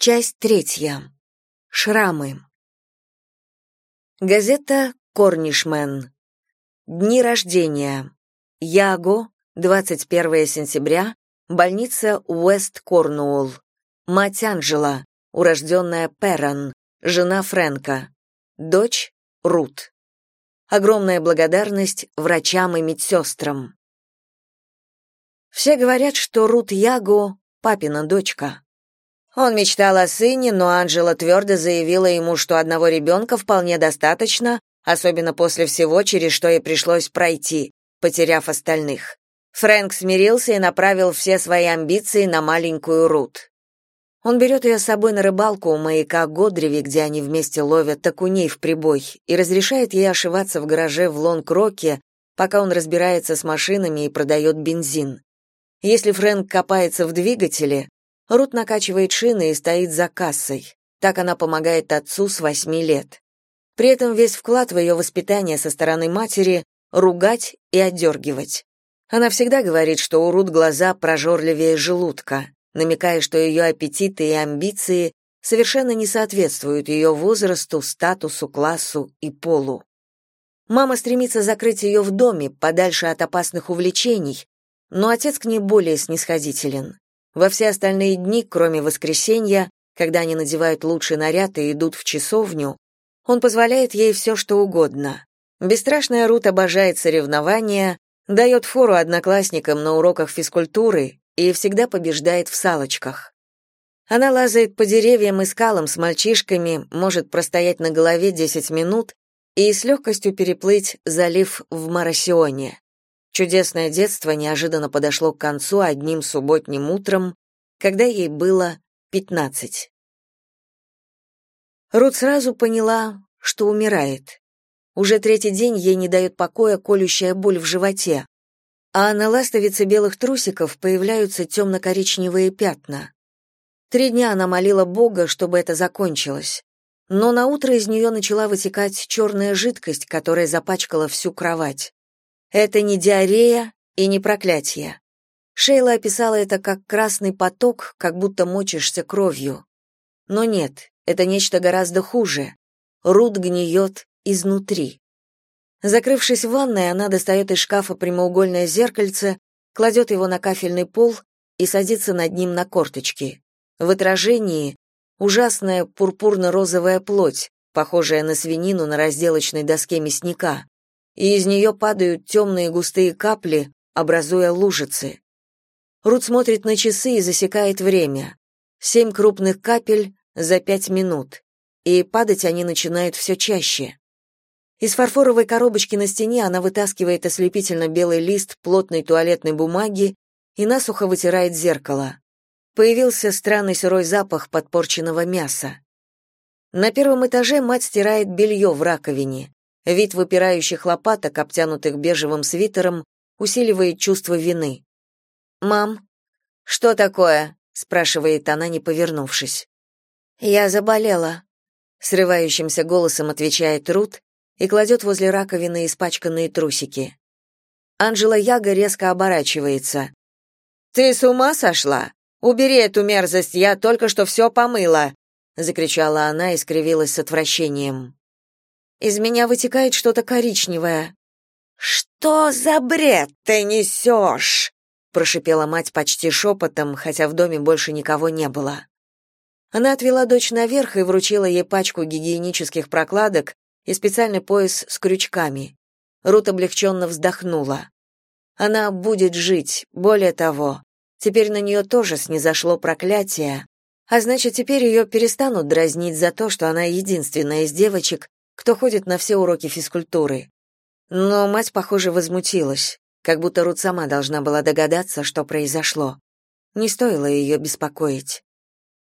Часть третья. Шрамы. Газета «Корнишмен». Дни рождения. Яго, 21 сентября, больница Уэст-Корнуолл. Мать Анжела, урожденная Перрон, жена Фрэнка. Дочь Рут. Огромная благодарность врачам и медсестрам. Все говорят, что Рут Яго — папина дочка. Он мечтал о сыне, но Анжела твердо заявила ему, что одного ребенка вполне достаточно, особенно после всего, через что ей пришлось пройти, потеряв остальных. Фрэнк смирился и направил все свои амбиции на маленькую Рут. Он берет ее с собой на рыбалку у маяка Годреви, где они вместе ловят окуней в прибой, и разрешает ей ошиваться в гараже в Лонг-Роке, пока он разбирается с машинами и продает бензин. Если Фрэнк копается в двигателе, Рут накачивает шины и стоит за кассой. Так она помогает отцу с восьми лет. При этом весь вклад в ее воспитание со стороны матери — ругать и отдергивать. Она всегда говорит, что у Рут глаза прожорливее желудка, намекая, что ее аппетиты и амбиции совершенно не соответствуют ее возрасту, статусу, классу и полу. Мама стремится закрыть ее в доме, подальше от опасных увлечений, но отец к ней более снисходителен. Во все остальные дни, кроме воскресенья, когда они надевают лучший наряд и идут в часовню, он позволяет ей все, что угодно. Бесстрашная Рут обожает соревнования, дает фору одноклассникам на уроках физкультуры и всегда побеждает в салочках. Она лазает по деревьям и скалам с мальчишками, может простоять на голове 10 минут и с легкостью переплыть залив в Марасионе. Чудесное детство неожиданно подошло к концу одним субботним утром, когда ей было пятнадцать. Рут сразу поняла, что умирает. Уже третий день ей не дает покоя колющая боль в животе, а на ластовице белых трусиков появляются темно-коричневые пятна. Три дня она молила Бога, чтобы это закончилось. Но на утро из нее начала вытекать черная жидкость, которая запачкала всю кровать. Это не диарея и не проклятие. Шейла описала это как красный поток, как будто мочишься кровью. Но нет, это нечто гораздо хуже. Рут гниет изнутри. Закрывшись в ванной, она достает из шкафа прямоугольное зеркальце, кладет его на кафельный пол и садится над ним на корточки. В отражении ужасная пурпурно-розовая плоть, похожая на свинину на разделочной доске мясника и из нее падают темные густые капли, образуя лужицы. Рут смотрит на часы и засекает время. Семь крупных капель за пять минут. И падать они начинают все чаще. Из фарфоровой коробочки на стене она вытаскивает ослепительно белый лист плотной туалетной бумаги и насухо вытирает зеркало. Появился странный сырой запах подпорченного мяса. На первом этаже мать стирает белье в раковине. Вид выпирающих лопаток, обтянутых бежевым свитером, усиливает чувство вины. «Мам, что такое?» — спрашивает она, не повернувшись. «Я заболела», — срывающимся голосом отвечает Рут и кладет возле раковины испачканные трусики. Анжела Яга резко оборачивается. «Ты с ума сошла? Убери эту мерзость, я только что все помыла!» — закричала она и скривилась с отвращением. Из меня вытекает что-то коричневое. Что за бред ты несешь?» — прошипела мать почти шепотом, хотя в доме больше никого не было. Она отвела дочь наверх и вручила ей пачку гигиенических прокладок и специальный пояс с крючками. Рут облегченно вздохнула. Она будет жить, более того, теперь на нее тоже снизошло проклятие, а значит, теперь ее перестанут дразнить за то, что она единственная из девочек, кто ходит на все уроки физкультуры. Но мать, похоже, возмутилась, как будто Рут сама должна была догадаться, что произошло. Не стоило ее беспокоить.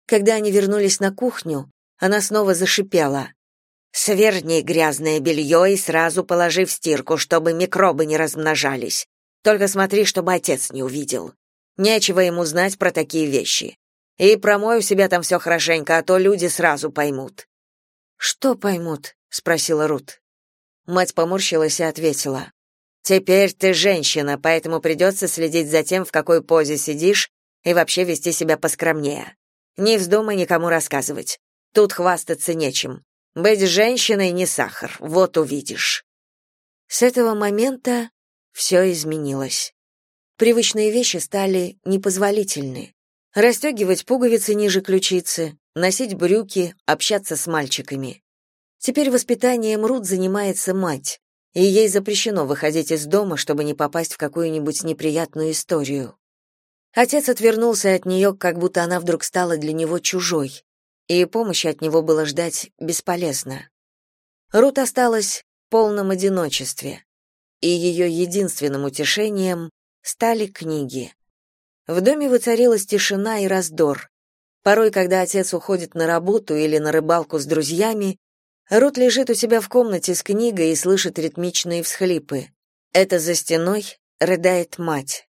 Когда они вернулись на кухню, она снова зашипела. «Сверни грязное белье и сразу положи в стирку, чтобы микробы не размножались. Только смотри, чтобы отец не увидел. Нечего ему знать про такие вещи. И промой у себя там все хорошенько, а то люди сразу поймут». «Что поймут?» Спросила Рут. Мать поморщилась и ответила: Теперь ты женщина, поэтому придется следить за тем, в какой позе сидишь, и вообще вести себя поскромнее. Не вздумай никому рассказывать. Тут хвастаться нечем. Быть женщиной не сахар, вот увидишь. С этого момента все изменилось. Привычные вещи стали непозволительны. Расстегивать пуговицы ниже ключицы, носить брюки, общаться с мальчиками. Теперь воспитанием Рут занимается мать, и ей запрещено выходить из дома, чтобы не попасть в какую-нибудь неприятную историю. Отец отвернулся от нее, как будто она вдруг стала для него чужой, и помощи от него было ждать бесполезно. Рут осталась в полном одиночестве, и ее единственным утешением стали книги. В доме воцарилась тишина и раздор. Порой, когда отец уходит на работу или на рыбалку с друзьями, Рут лежит у себя в комнате с книгой и слышит ритмичные всхлипы. Это за стеной рыдает мать.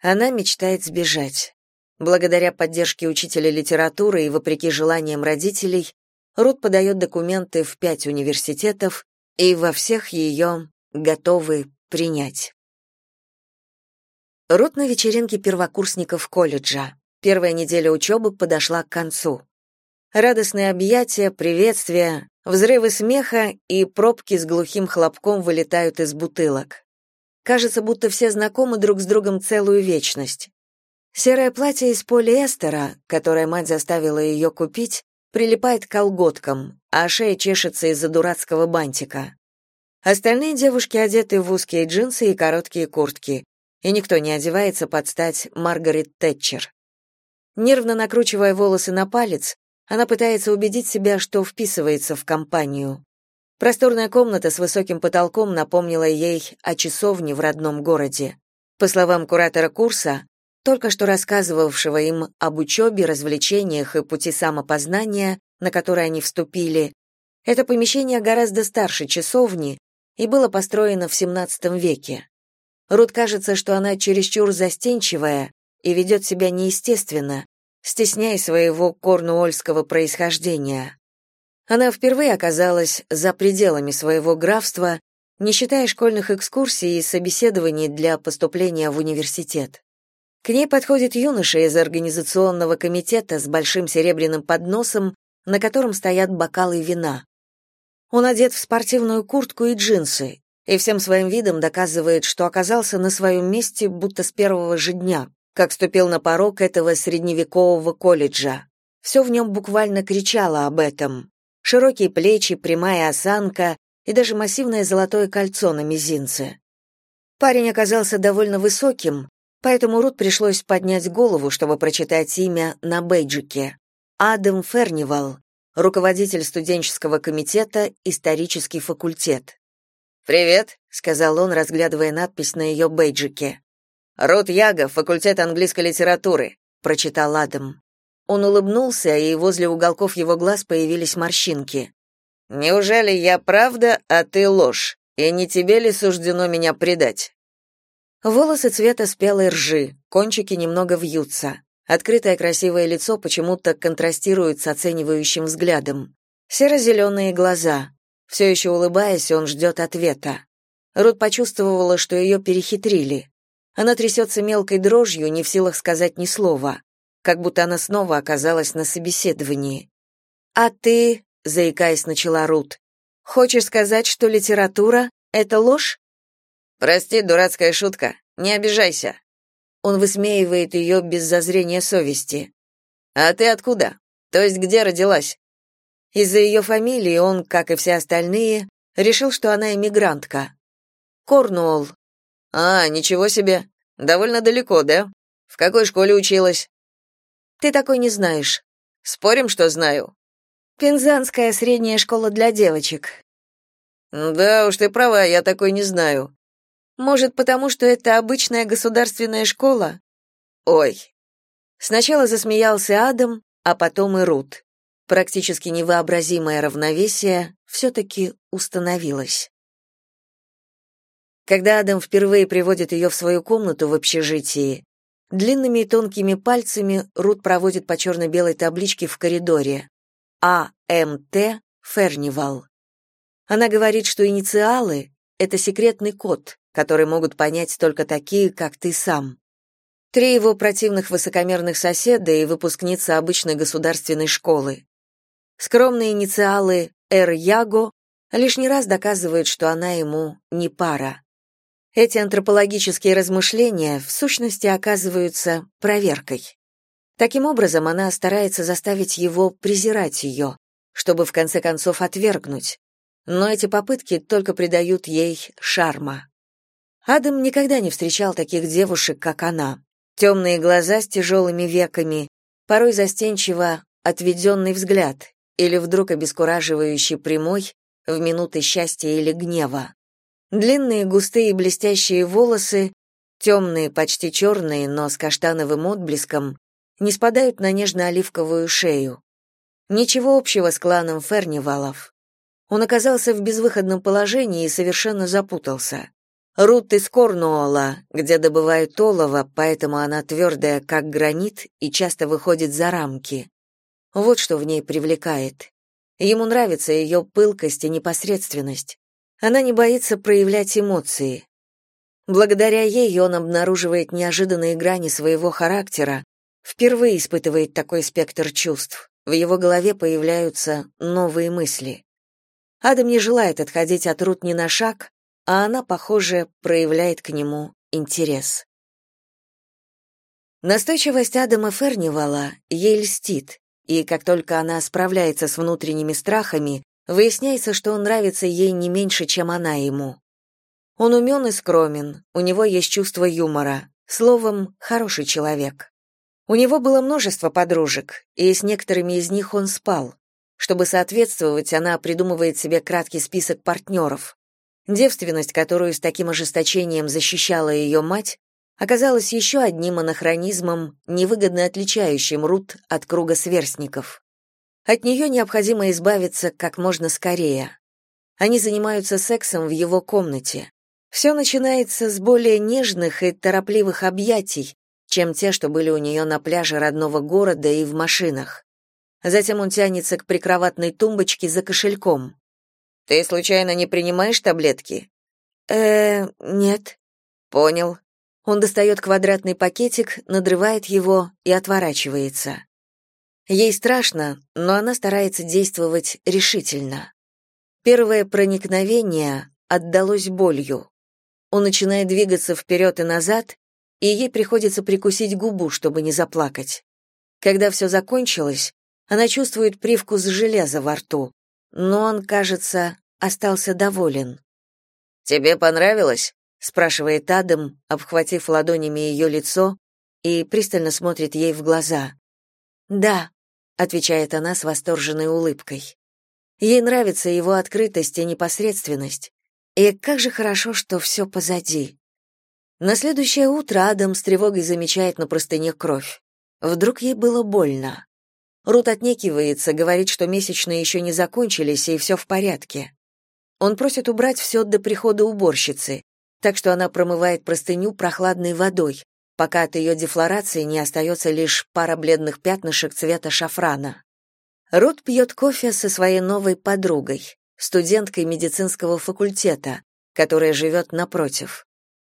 Она мечтает сбежать. Благодаря поддержке учителя литературы и вопреки желаниям родителей, Рут подает документы в пять университетов, и во всех ее готовы принять. Рут на вечеринке первокурсников колледжа. Первая неделя учебы подошла к концу. Радостные объятия, приветствия, взрывы смеха и пробки с глухим хлопком вылетают из бутылок. Кажется, будто все знакомы друг с другом целую вечность. Серое платье из полиэстера, которое мать заставила ее купить, прилипает к колготкам, а шея чешется из-за дурацкого бантика. Остальные девушки одеты в узкие джинсы и короткие куртки, и никто не одевается под стать Маргарет Тэтчер. Нервно накручивая волосы на палец, она пытается убедить себя, что вписывается в компанию. Просторная комната с высоким потолком напомнила ей о часовне в родном городе. По словам куратора курса, только что рассказывавшего им об учебе, развлечениях и пути самопознания, на который они вступили, это помещение гораздо старше часовни и было построено в XVII веке. Рут кажется, что она чересчур застенчивая и ведет себя неестественно, стесняя своего корнуольского происхождения. Она впервые оказалась за пределами своего графства, не считая школьных экскурсий и собеседований для поступления в университет. К ней подходит юноша из организационного комитета с большим серебряным подносом, на котором стоят бокалы вина. Он одет в спортивную куртку и джинсы, и всем своим видом доказывает, что оказался на своем месте будто с первого же дня, как ступил на порог этого средневекового колледжа. Все в нем буквально кричало об этом широкие плечи, прямая осанка и даже массивное золотое кольцо на мизинце. Парень оказался довольно высоким, поэтому Рут пришлось поднять голову, чтобы прочитать имя на бейджике. Адам Фернивал, руководитель студенческого комитета, исторический факультет. «Привет», — сказал он, разглядывая надпись на ее бейджике. «Рут Яга, факультет английской литературы», — прочитал Адам. Он улыбнулся, и возле уголков его глаз появились морщинки. «Неужели я правда, а ты ложь? И не тебе ли суждено меня предать?» Волосы цвета спелой ржи, кончики немного вьются. Открытое красивое лицо почему-то контрастирует с оценивающим взглядом. Серо-зеленые глаза. Все еще улыбаясь, он ждет ответа. Рут почувствовала, что ее перехитрили. Она трясется мелкой дрожью, не в силах сказать ни слова как будто она снова оказалась на собеседовании. «А ты», — заикаясь, начала Рут, — «хочешь сказать, что литература — это ложь?» «Прости, дурацкая шутка, не обижайся». Он высмеивает ее без зазрения совести. «А ты откуда? То есть где родилась?» Из-за ее фамилии он, как и все остальные, решил, что она эмигрантка. Корнуолл. «А, ничего себе. Довольно далеко, да? В какой школе училась?» Ты такой не знаешь. Спорим, что знаю. Пензанская средняя школа для девочек. Да уж ты права, я такой не знаю. Может, потому что это обычная государственная школа? Ой. Сначала засмеялся Адам, а потом и Рут. Практически невообразимое равновесие все таки установилось. Когда Адам впервые приводит ее в свою комнату в общежитии, Длинными и тонкими пальцами Рут проводит по черно-белой табличке в коридоре. АМТ Фернивал. Она говорит, что инициалы — это секретный код, который могут понять только такие, как ты сам. Три его противных высокомерных соседа и выпускница обычной государственной школы. Скромные инициалы «Эр Яго» лишний раз доказывают, что она ему не пара. Эти антропологические размышления в сущности оказываются проверкой. Таким образом, она старается заставить его презирать ее, чтобы в конце концов отвергнуть. Но эти попытки только придают ей шарма. Адам никогда не встречал таких девушек, как она. Темные глаза с тяжелыми веками, порой застенчиво отведенный взгляд или вдруг обескураживающий прямой в минуты счастья или гнева. Длинные густые блестящие волосы, темные, почти черные, но с каштановым отблеском, не спадают на нежно-оливковую шею. Ничего общего с кланом Фернивалов. Он оказался в безвыходном положении и совершенно запутался. Рут из Корнуола, где добывают олово, поэтому она твердая, как гранит, и часто выходит за рамки. Вот что в ней привлекает. Ему нравится ее пылкость и непосредственность. Она не боится проявлять эмоции. Благодаря ей он обнаруживает неожиданные грани своего характера, впервые испытывает такой спектр чувств. В его голове появляются новые мысли. Адам не желает отходить от Рут ни на шаг, а она, похоже, проявляет к нему интерес. Настойчивость Адама Фернивала ей льстит, и как только она справляется с внутренними страхами, Выясняется, что он нравится ей не меньше, чем она ему. Он умен и скромен, у него есть чувство юмора, словом, хороший человек. У него было множество подружек, и с некоторыми из них он спал. Чтобы соответствовать, она придумывает себе краткий список партнеров. Девственность, которую с таким ожесточением защищала ее мать, оказалась еще одним анахронизмом, невыгодно отличающим Рут от круга сверстников. От нее необходимо избавиться как можно скорее. Они занимаются сексом в его комнате. Все начинается с более нежных и торопливых объятий, чем те, что были у нее на пляже родного города и в машинах. Затем он тянется к прикроватной тумбочке за кошельком. «Ты случайно не принимаешь таблетки?» «Э, нет». «Понял». Он достает квадратный пакетик, надрывает его и отворачивается. Ей страшно, но она старается действовать решительно. Первое проникновение отдалось болью. Он начинает двигаться вперед и назад, и ей приходится прикусить губу, чтобы не заплакать. Когда все закончилось, она чувствует привкус железа во рту, но он, кажется, остался доволен. «Тебе понравилось?» — спрашивает Адам, обхватив ладонями ее лицо и пристально смотрит ей в глаза. «Да», отвечает она с восторженной улыбкой. Ей нравится его открытость и непосредственность. И как же хорошо, что все позади. На следующее утро Адам с тревогой замечает на простыне кровь. Вдруг ей было больно. Рут отнекивается, говорит, что месячные еще не закончились и все в порядке. Он просит убрать все до прихода уборщицы, так что она промывает простыню прохладной водой, пока от ее дефлорации не остается лишь пара бледных пятнышек цвета шафрана. Рут пьет кофе со своей новой подругой, студенткой медицинского факультета, которая живет напротив.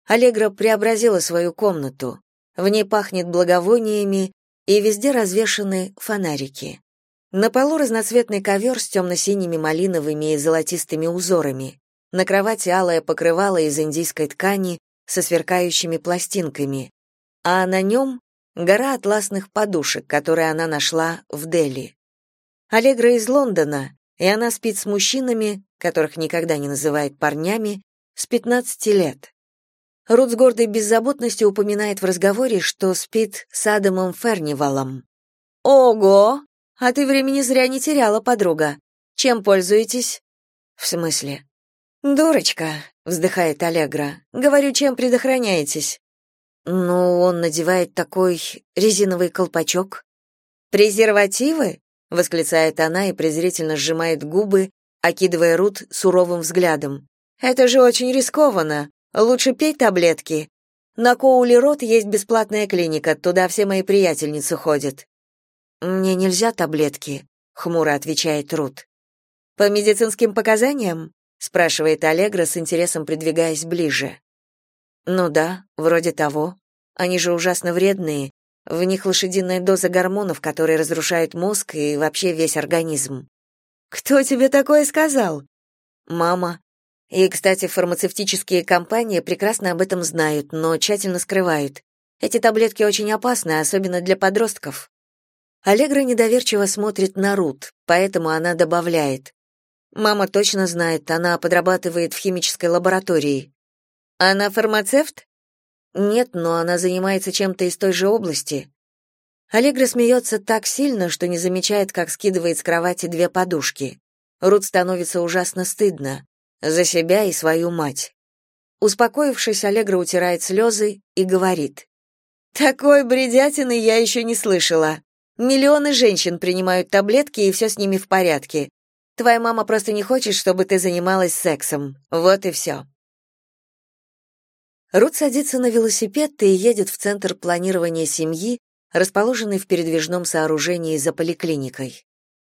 Аллегра преобразила свою комнату. В ней пахнет благовониями, и везде развешаны фонарики. На полу разноцветный ковер с темно-синими малиновыми и золотистыми узорами. На кровати алое покрывало из индийской ткани со сверкающими пластинками а на нем гора атласных подушек, которые она нашла в Дели. Аллегра из Лондона, и она спит с мужчинами, которых никогда не называет парнями, с 15 лет. Рут с гордой беззаботностью упоминает в разговоре, что спит с Адамом Фернивалом. «Ого! А ты времени зря не теряла, подруга. Чем пользуетесь?» «В смысле?» «Дурочка», — вздыхает Аллегра. «Говорю, чем предохраняетесь?» Ну, он надевает такой резиновый колпачок. Презервативы? восклицает она и презрительно сжимает губы, окидывая Рут суровым взглядом. Это же очень рискованно. Лучше пей таблетки. На Коули Рот есть бесплатная клиника, туда все мои приятельницы ходят. Мне нельзя таблетки, хмуро отвечает Рут. По медицинским показаниям? спрашивает Аллегра с интересом придвигаясь ближе. Ну да, вроде того. Они же ужасно вредные. В них лошадиная доза гормонов, которые разрушают мозг и вообще весь организм. Кто тебе такое сказал? Мама. И, кстати, фармацевтические компании прекрасно об этом знают, но тщательно скрывают. Эти таблетки очень опасны, особенно для подростков. Аллегра недоверчиво смотрит на Рут, поэтому она добавляет: Мама точно знает, она подрабатывает в химической лаборатории. Она фармацевт? Нет, но она занимается чем-то из той же области. Аллегра смеется так сильно, что не замечает, как скидывает с кровати две подушки. Рут становится ужасно стыдно. За себя и свою мать. Успокоившись, Аллегра утирает слезы и говорит. «Такой бредятины я еще не слышала. Миллионы женщин принимают таблетки, и все с ними в порядке. Твоя мама просто не хочет, чтобы ты занималась сексом. Вот и все». Рут садится на велосипед и едет в центр планирования семьи, расположенный в передвижном сооружении за поликлиникой.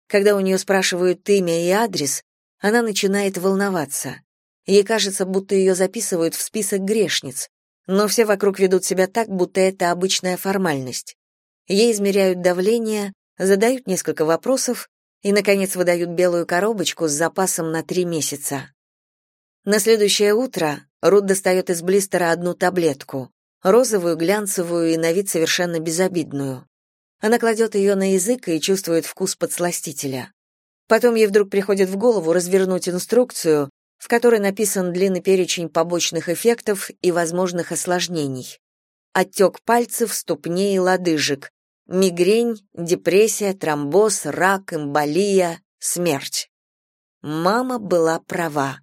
Когда у нее спрашивают имя и адрес, она начинает волноваться. Ей кажется, будто ее записывают в список грешниц, но все вокруг ведут себя так, будто это обычная формальность. Ей измеряют давление, задают несколько вопросов и, наконец, выдают белую коробочку с запасом на три месяца. На следующее утро Рут достает из блистера одну таблетку розовую, глянцевую и на вид совершенно безобидную. Она кладет ее на язык и чувствует вкус подсластителя. Потом ей вдруг приходит в голову развернуть инструкцию, в которой написан длинный перечень побочных эффектов и возможных осложнений. Отек пальцев, ступней и лодыжек, мигрень, депрессия, тромбоз, рак, эмболия, смерть. Мама была права.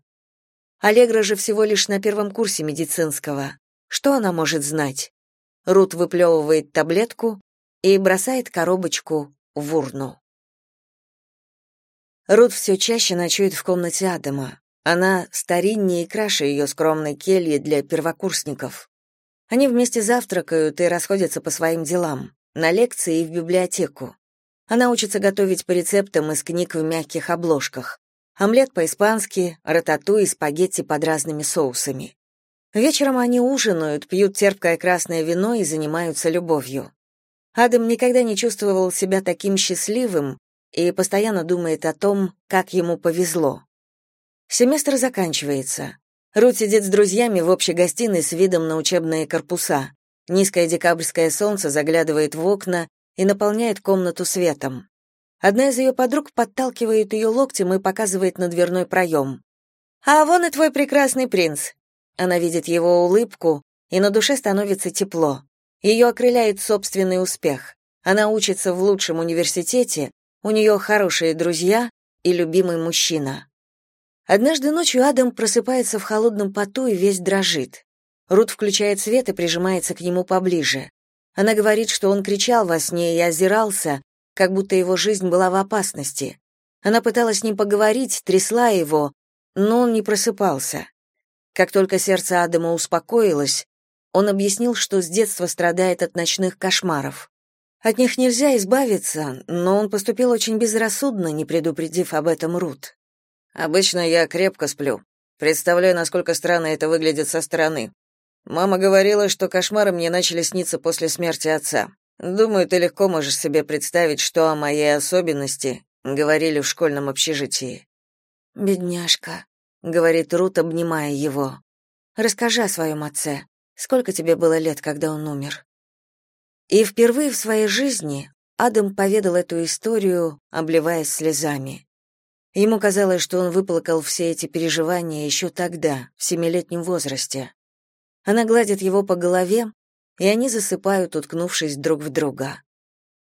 Аллегра же всего лишь на первом курсе медицинского. Что она может знать? Рут выплевывает таблетку и бросает коробочку в урну. Рут все чаще ночует в комнате Адама. Она стариннее и краше ее скромной кельи для первокурсников. Они вместе завтракают и расходятся по своим делам, на лекции и в библиотеку. Она учится готовить по рецептам из книг в мягких обложках. Омлет по-испански, рататуй и спагетти под разными соусами. Вечером они ужинают, пьют терпкое красное вино и занимаются любовью. Адам никогда не чувствовал себя таким счастливым и постоянно думает о том, как ему повезло. Семестр заканчивается. Рут сидит с друзьями в общей гостиной с видом на учебные корпуса. Низкое декабрьское солнце заглядывает в окна и наполняет комнату светом. Одна из ее подруг подталкивает ее локтем и показывает на дверной проем. «А вон и твой прекрасный принц. Она видит его улыбку, и на душе становится тепло. Ее окрыляет собственный успех. Она учится в лучшем университете, у нее хорошие друзья и любимый мужчина. Однажды ночью Адам просыпается в холодном поту и весь дрожит. Рут включает свет и прижимается к нему поближе. Она говорит, что он кричал во сне и озирался, как будто его жизнь была в опасности. Она пыталась с ним поговорить, трясла его, но он не просыпался. Как только сердце Адама успокоилось, он объяснил, что с детства страдает от ночных кошмаров. От них нельзя избавиться, но он поступил очень безрассудно, не предупредив об этом Рут. Обычно я крепко сплю. Представляю, насколько странно это выглядит со стороны. Мама говорила, что кошмары мне начали сниться после смерти отца. Думаю, ты легко можешь себе представить, что о моей особенности говорили в школьном общежитии. Бедняжка, говорит Рут, обнимая его. Расскажи о своем отце. Сколько тебе было лет, когда он умер? И впервые в своей жизни Адам поведал эту историю, обливаясь слезами. Ему казалось, что он выплакал все эти переживания еще тогда, в семилетнем возрасте. Она гладит его по голове, и они засыпают, уткнувшись друг в друга.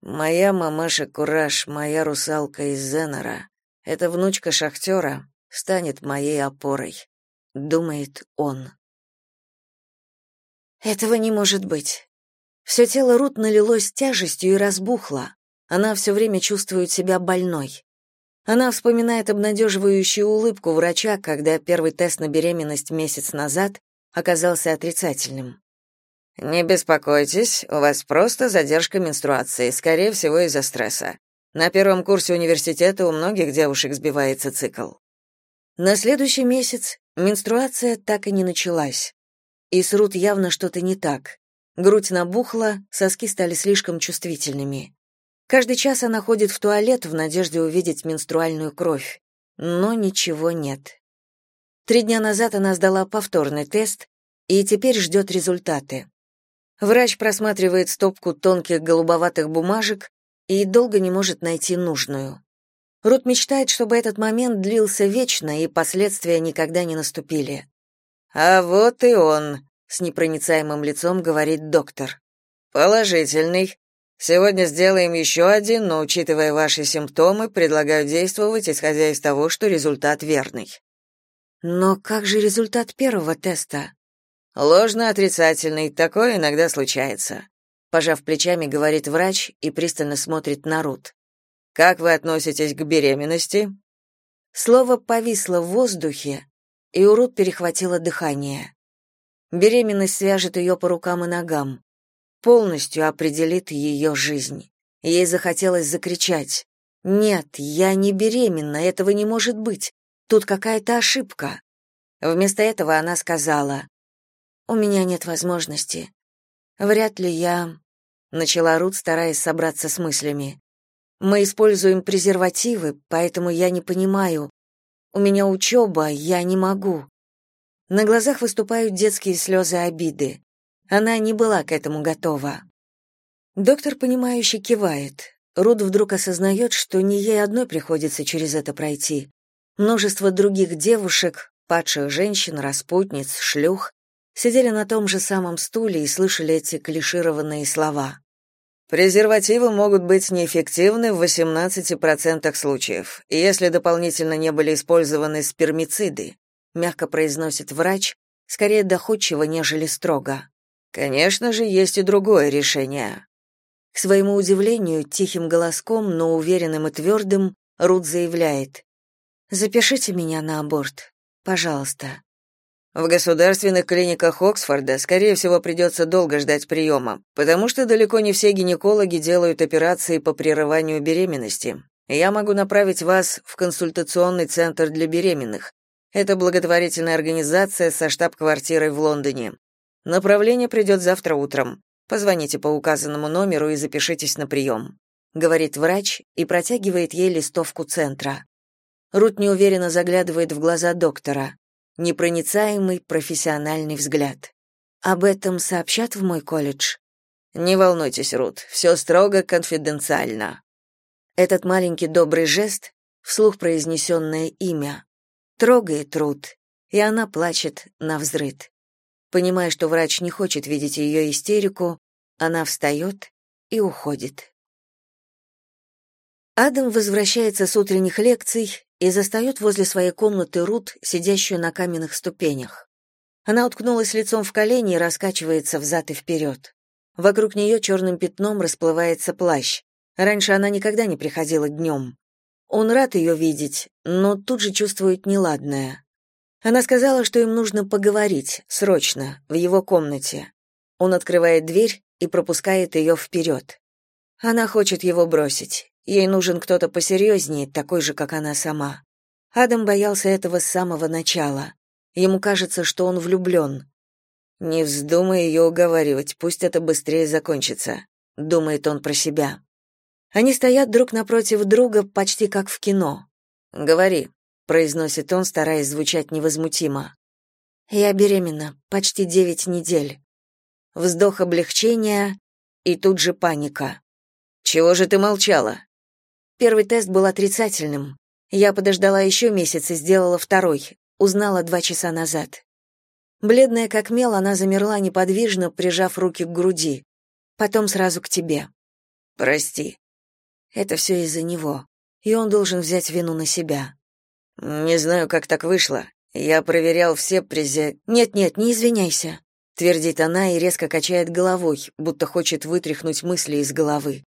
«Моя мамаша Кураж, моя русалка из Зенора. Это внучка шахтера, станет моей опорой, думает он. Этого не может быть. Все тело Рут налилось тяжестью и разбухло. Она все время чувствует себя больной. Она вспоминает обнадеживающую улыбку врача, когда первый тест на беременность месяц назад оказался отрицательным. Не беспокойтесь, у вас просто задержка менструации, скорее всего, из-за стресса. На первом курсе университета у многих девушек сбивается цикл. На следующий месяц менструация так и не началась. И с Рут явно что-то не так. Грудь набухла, соски стали слишком чувствительными. Каждый час она ходит в туалет в надежде увидеть менструальную кровь, но ничего нет. Три дня назад она сдала повторный тест и теперь ждет результаты. Врач просматривает стопку тонких голубоватых бумажек и долго не может найти нужную. Рут мечтает, чтобы этот момент длился вечно и последствия никогда не наступили. «А вот и он», — с непроницаемым лицом говорит доктор. «Положительный. Сегодня сделаем еще один, но, учитывая ваши симптомы, предлагаю действовать, исходя из того, что результат верный». «Но как же результат первого теста?» «Ложно-отрицательный, такое иногда случается», — пожав плечами, говорит врач и пристально смотрит на Рут. Как вы относитесь к беременности? Слово повисло в воздухе, и у Рут перехватило дыхание. Беременность свяжет ее по рукам и ногам, полностью определит ее жизнь. Ей захотелось закричать: "Нет, я не беременна, этого не может быть. Тут какая-то ошибка". Вместо этого она сказала: "У меня нет возможности. Вряд ли я начала Рут, стараясь собраться с мыслями. Мы используем презервативы, поэтому я не понимаю. У меня учеба, я не могу. На глазах выступают детские слезы обиды. Она не была к этому готова. Доктор, понимающе кивает. Руд вдруг осознает, что не ей одной приходится через это пройти. Множество других девушек, падших женщин, распутниц, шлюх, сидели на том же самом стуле и слышали эти клишированные слова. Презервативы могут быть неэффективны в 18% случаев, если дополнительно не были использованы спермициды, мягко произносит врач, скорее доходчиво, нежели строго. Конечно же, есть и другое решение. К своему удивлению, тихим голоском, но уверенным и твердым, Рут заявляет: "Запишите меня на аборт, пожалуйста". В государственных клиниках Оксфорда, скорее всего, придется долго ждать приема, потому что далеко не все гинекологи делают операции по прерыванию беременности. Я могу направить вас в консультационный центр для беременных. Это благотворительная организация со штаб-квартирой в Лондоне. Направление придет завтра утром. Позвоните по указанному номеру и запишитесь на прием», — говорит врач и протягивает ей листовку центра. Рут неуверенно заглядывает в глаза доктора непроницаемый профессиональный взгляд. Об этом сообщат в мой колледж. Не волнуйтесь, Рут, все строго конфиденциально. Этот маленький добрый жест, вслух произнесенное имя, трогает Рут, и она плачет на взрыд. Понимая, что врач не хочет видеть ее истерику, она встает и уходит. Адам возвращается с утренних лекций и застает возле своей комнаты Рут, сидящую на каменных ступенях. Она уткнулась лицом в колени и раскачивается взад и вперед. Вокруг нее черным пятном расплывается плащ. Раньше она никогда не приходила днем. Он рад ее видеть, но тут же чувствует неладное. Она сказала, что им нужно поговорить, срочно, в его комнате. Он открывает дверь и пропускает ее вперед. Она хочет его бросить. Ей нужен кто-то посерьезнее, такой же, как она сама. Адам боялся этого с самого начала. Ему кажется, что он влюблен. «Не вздумай ее уговаривать, пусть это быстрее закончится», — думает он про себя. Они стоят друг напротив друга, почти как в кино. «Говори», — произносит он, стараясь звучать невозмутимо. «Я беременна, почти девять недель». Вздох облегчения и тут же паника. «Чего же ты молчала?» Первый тест был отрицательным. Я подождала еще месяц и сделала второй. Узнала два часа назад. Бледная как мел, она замерла неподвижно, прижав руки к груди. Потом сразу к тебе. Прости. Это все из-за него. И он должен взять вину на себя. Не знаю, как так вышло. Я проверял все презе... Нет-нет, не извиняйся, твердит она и резко качает головой, будто хочет вытряхнуть мысли из головы.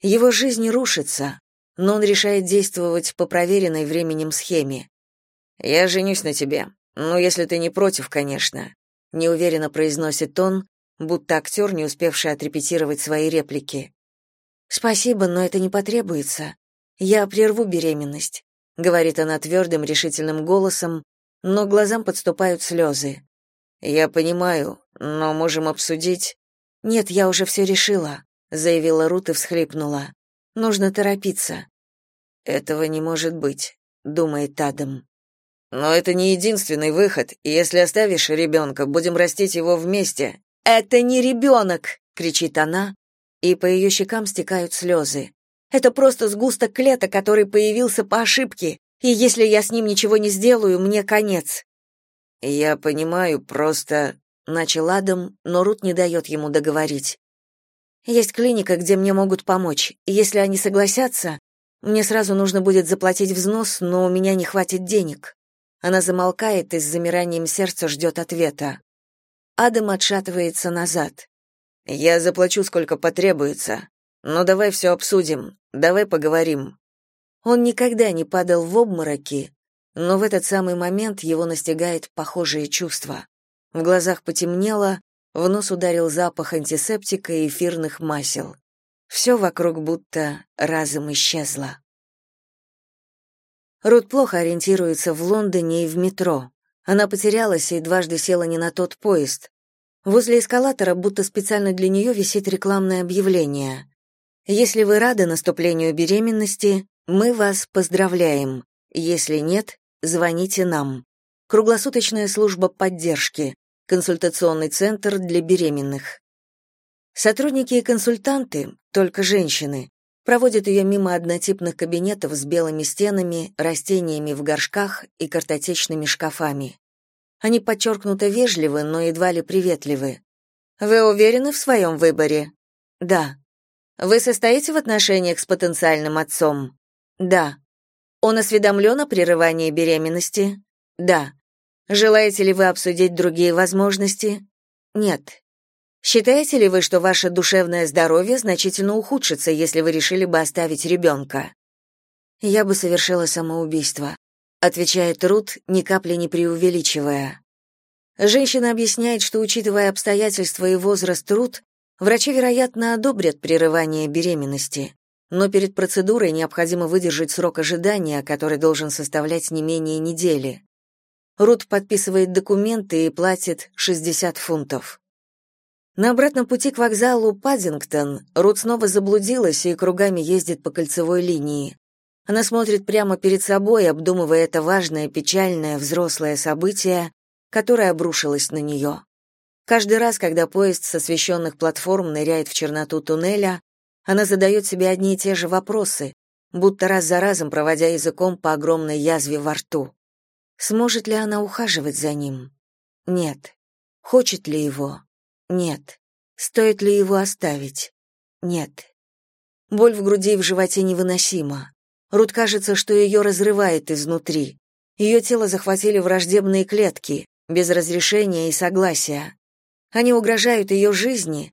Его жизнь рушится, но он решает действовать по проверенной временем схеме. «Я женюсь на тебе. Ну, если ты не против, конечно», — неуверенно произносит он, будто актер, не успевший отрепетировать свои реплики. «Спасибо, но это не потребуется. Я прерву беременность», — говорит она твердым, решительным голосом, но глазам подступают слезы. «Я понимаю, но можем обсудить...» Нет, я уже все решила, заявила Рут и всхлипнула. Нужно торопиться. Этого не может быть, думает Адам. Но это не единственный выход, если оставишь ребенка, будем растить его вместе. Это не ребенок!» — кричит она, и по ее щекам стекают слезы. Это просто сгусток клеток, который появился по ошибке, и если я с ним ничего не сделаю, мне конец. Я понимаю, просто начал Адам, но Рут не дает ему договорить. Есть клиника, где мне могут помочь. Если они согласятся, мне сразу нужно будет заплатить взнос, но у меня не хватит денег. Она замолкает и с замиранием сердца ждет ответа. Адам отшатывается назад. Я заплачу сколько потребуется. Но давай все обсудим. Давай поговорим. Он никогда не падал в обмороки, но в этот самый момент его настигает похожее чувство. В глазах потемнело, в нос ударил запах антисептика и эфирных масел. Все вокруг будто разом исчезло. Рут плохо ориентируется в Лондоне и в метро. Она потерялась и дважды села не на тот поезд. Возле эскалатора будто специально для нее висит рекламное объявление. Если вы рады наступлению беременности, мы вас поздравляем. Если нет, звоните нам. Круглосуточная служба поддержки. Консультационный центр для беременных. Сотрудники и консультанты, только женщины, проводят ее мимо однотипных кабинетов с белыми стенами, растениями в горшках и картотечными шкафами. Они подчеркнуто вежливы, но едва ли приветливы. «Вы уверены в своем выборе?» «Да». Вы состоите в отношениях с потенциальным отцом? Да. Он осведомлен о прерывании беременности? Да. Желаете ли вы обсудить другие возможности? Нет. Считаете ли вы, что ваше душевное здоровье значительно ухудшится, если вы решили бы оставить ребенка?» Я бы совершила самоубийство, отвечает Рут, ни капли не преувеличивая. Женщина объясняет, что учитывая обстоятельства и возраст Рут, Врачи, вероятно, одобрят прерывание беременности, но перед процедурой необходимо выдержать срок ожидания, который должен составлять не менее недели. Рут подписывает документы и платит 60 фунтов. На обратном пути к вокзалу Паддингтон Рут снова заблудилась и кругами ездит по кольцевой линии. Она смотрит прямо перед собой, обдумывая это важное, печальное, взрослое событие, которое обрушилось на нее. Каждый раз, когда поезд с освещенных платформ ныряет в черноту туннеля, она задает себе одни и те же вопросы, будто раз за разом проводя языком по огромной язве во рту. Сможет ли она ухаживать за ним? Нет. Хочет ли его? Нет. Стоит ли его оставить? Нет. Боль в груди и в животе невыносима. Рут кажется, что ее разрывает изнутри. Ее тело захватили враждебные клетки, без разрешения и согласия. Они угрожают ее жизни,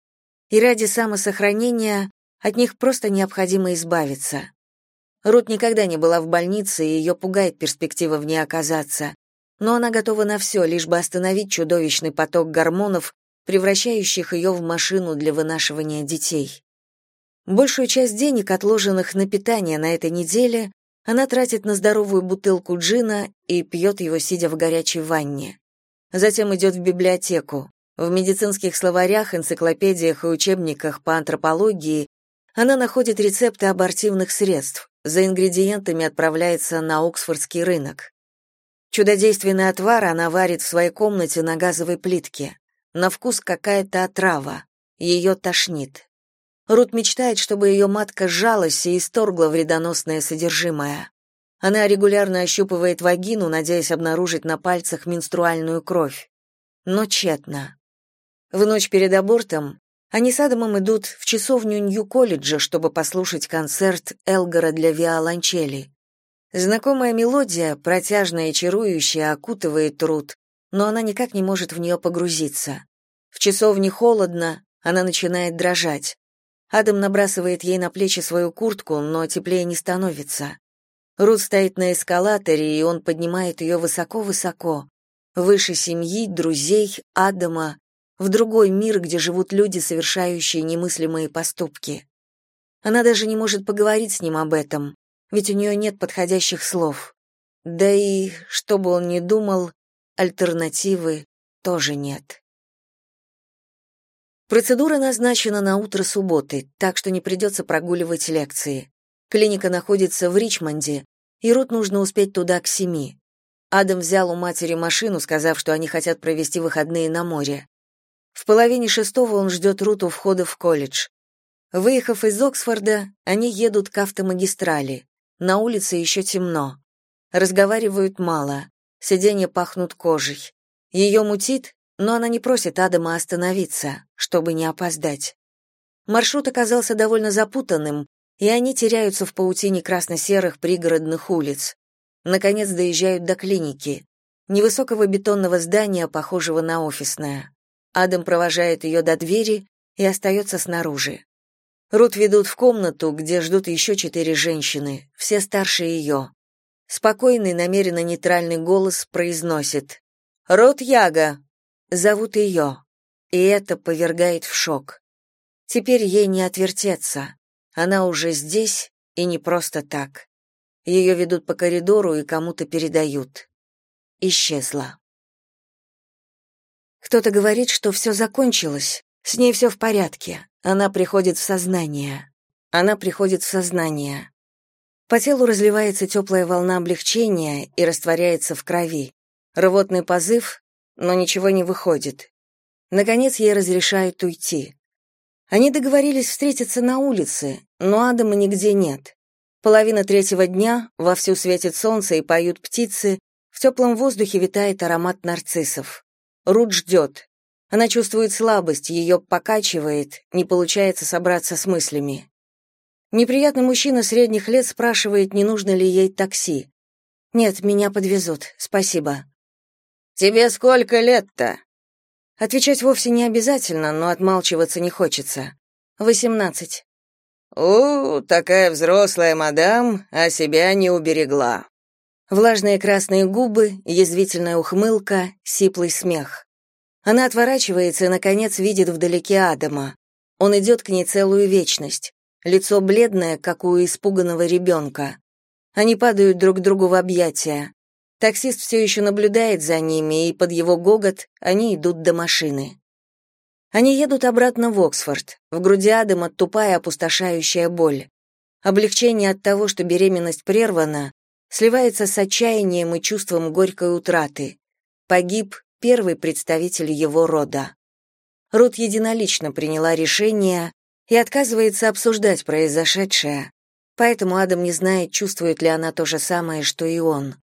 и ради самосохранения от них просто необходимо избавиться. Рут никогда не была в больнице, и ее пугает перспектива в ней оказаться. Но она готова на все, лишь бы остановить чудовищный поток гормонов, превращающих ее в машину для вынашивания детей. Большую часть денег, отложенных на питание на этой неделе, она тратит на здоровую бутылку джина и пьет его, сидя в горячей ванне. Затем идет в библиотеку. В медицинских словарях, энциклопедиях и учебниках по антропологии она находит рецепты абортивных средств, за ингредиентами отправляется на Оксфордский рынок. Чудодейственный отвар она варит в своей комнате на газовой плитке. На вкус какая-то отрава. Ее тошнит. Рут мечтает, чтобы ее матка сжалась и исторгла вредоносное содержимое. Она регулярно ощупывает вагину, надеясь обнаружить на пальцах менструальную кровь. Но тщетно. В ночь перед абортом они с Адамом идут в часовню Нью-колледжа, чтобы послушать концерт Элгора для виолончели. Знакомая мелодия, протяжная и чарующая, окутывает Рут, но она никак не может в нее погрузиться. В часовне холодно, она начинает дрожать. Адам набрасывает ей на плечи свою куртку, но теплее не становится. Рут стоит на эскалаторе, и он поднимает ее высоко-высоко, выше семьи, друзей, Адама, в другой мир, где живут люди, совершающие немыслимые поступки. Она даже не может поговорить с ним об этом, ведь у нее нет подходящих слов. Да и, что бы он ни думал, альтернативы тоже нет. Процедура назначена на утро субботы, так что не придется прогуливать лекции. Клиника находится в Ричмонде, и Рут нужно успеть туда к семи. Адам взял у матери машину, сказав, что они хотят провести выходные на море. В половине шестого он ждет Рут у входа в колледж. Выехав из Оксфорда, они едут к автомагистрали. На улице еще темно. Разговаривают мало. Сиденья пахнут кожей. Ее мутит, но она не просит Адама остановиться, чтобы не опоздать. Маршрут оказался довольно запутанным, и они теряются в паутине красно-серых пригородных улиц. Наконец доезжают до клиники, невысокого бетонного здания, похожего на офисное. Адам провожает ее до двери и остается снаружи. Рут ведут в комнату, где ждут еще четыре женщины, все старше ее. Спокойный, намеренно нейтральный голос произносит «Рот Яга, Зовут ее, и это повергает в шок. Теперь ей не отвертеться. Она уже здесь, и не просто так. Ее ведут по коридору и кому-то передают. Исчезла. Кто-то говорит, что все закончилось, с ней все в порядке. Она приходит в сознание. Она приходит в сознание. По телу разливается теплая волна облегчения и растворяется в крови. Рвотный позыв, но ничего не выходит. Наконец ей разрешают уйти. Они договорились встретиться на улице, но Адама нигде нет. Половина третьего дня, вовсю светит солнце и поют птицы, в теплом воздухе витает аромат нарциссов. Рут ждет. Она чувствует слабость, ее покачивает, не получается собраться с мыслями. Неприятный мужчина средних лет спрашивает, не нужно ли ей такси. «Нет, меня подвезут, спасибо». «Тебе сколько лет-то?» Отвечать вовсе не обязательно, но отмалчиваться не хочется. «Восемнадцать». «У, такая взрослая мадам, а себя не уберегла». Влажные красные губы, язвительная ухмылка, сиплый смех. Она отворачивается и, наконец, видит вдалеке Адама. Он идет к ней целую вечность. Лицо бледное, как у испуганного ребенка. Они падают друг другу в объятия. Таксист все еще наблюдает за ними, и под его гогот они идут до машины. Они едут обратно в Оксфорд. В груди Адама тупая опустошающая боль. Облегчение от того, что беременность прервана, сливается с отчаянием и чувством горькой утраты. Погиб первый представитель его рода. Рут единолично приняла решение и отказывается обсуждать произошедшее, поэтому Адам не знает, чувствует ли она то же самое, что и он.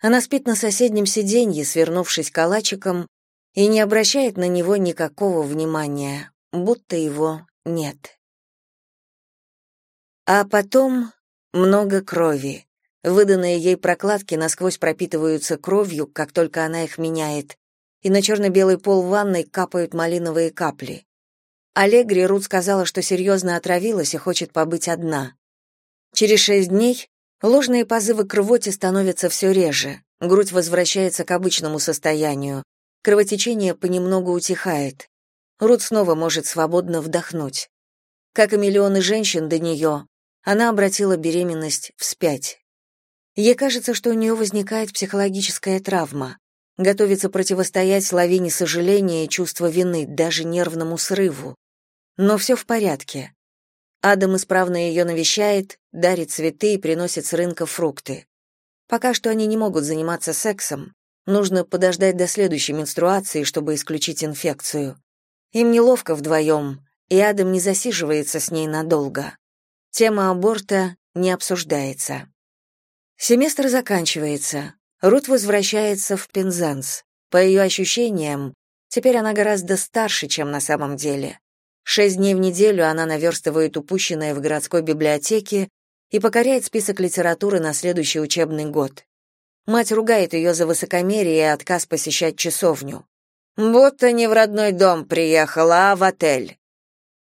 Она спит на соседнем сиденье, свернувшись калачиком, и не обращает на него никакого внимания, будто его нет. А потом много крови. Выданные ей прокладки насквозь пропитываются кровью, как только она их меняет, и на черно-белый пол ванной капают малиновые капли. Аллегри Рут сказала, что серьезно отравилась и хочет побыть одна. Через шесть дней Ложные позывы к рвоте становятся все реже, грудь возвращается к обычному состоянию, кровотечение понемногу утихает. Рут снова может свободно вдохнуть. Как и миллионы женщин до нее, она обратила беременность вспять. Ей кажется, что у нее возникает психологическая травма, готовится противостоять лавине сожаления и чувства вины, даже нервному срыву. Но все в порядке. Адам исправно ее навещает, дарит цветы и приносит с рынка фрукты. Пока что они не могут заниматься сексом. Нужно подождать до следующей менструации, чтобы исключить инфекцию. Им неловко вдвоем, и Адам не засиживается с ней надолго. Тема аборта не обсуждается. Семестр заканчивается. Рут возвращается в Пензанс. По ее ощущениям, теперь она гораздо старше, чем на самом деле. Шесть дней в неделю она наверстывает упущенное в городской библиотеке и покоряет список литературы на следующий учебный год. Мать ругает ее за высокомерие и отказ посещать часовню. «Будто не в родной дом приехала, а в отель».